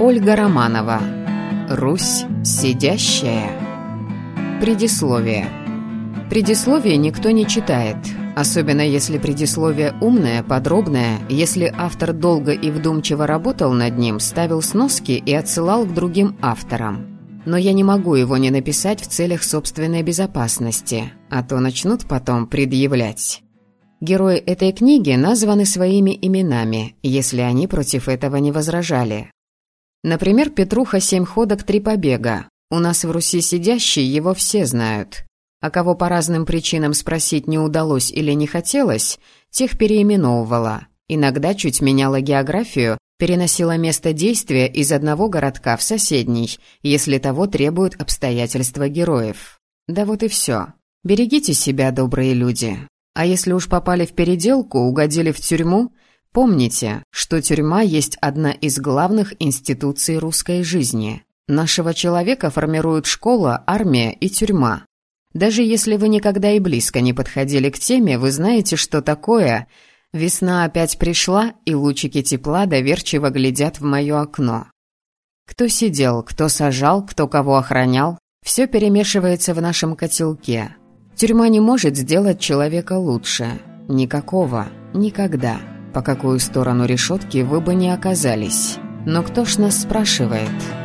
Ольга Романова. Русь сидящая. Предисловие. Предисловие никто не читает, особенно если предисловие умное, подробное, если автор долго и вдумчиво работал над ним, ставил сноски и отсылал к другим авторам. Но я не могу его не написать в целях собственной безопасности, а то начнут потом предъявлять. Герои этой книги названы своими именами, если они против этого не возражали. Например, Петруха «Семь ходок, три побега». У нас в Руси сидящий его все знают. А кого по разным причинам спросить не удалось или не хотелось, тех переименовывала. Иногда чуть меняла географию, переносила место действия из одного городка в соседний, если того требуют обстоятельства героев. Да вот и все. Берегите себя, добрые люди. А если уж попали в переделку, угодили в тюрьму, Помните, что тюрьма есть одна из главных институций русской жизни. Нашего человека формируют школа, армия и тюрьма. Даже если вы никогда и близко не подходили к теме, вы знаете, что такое «Весна опять пришла, и лучики тепла доверчиво глядят в мое окно». Кто сидел, кто сажал, кто кого охранял, все перемешивается в нашем котелке. Тюрьма не может сделать человека лучше. Никакого. Никогда по какую сторону решетки вы бы не оказались. Но кто ж нас спрашивает?»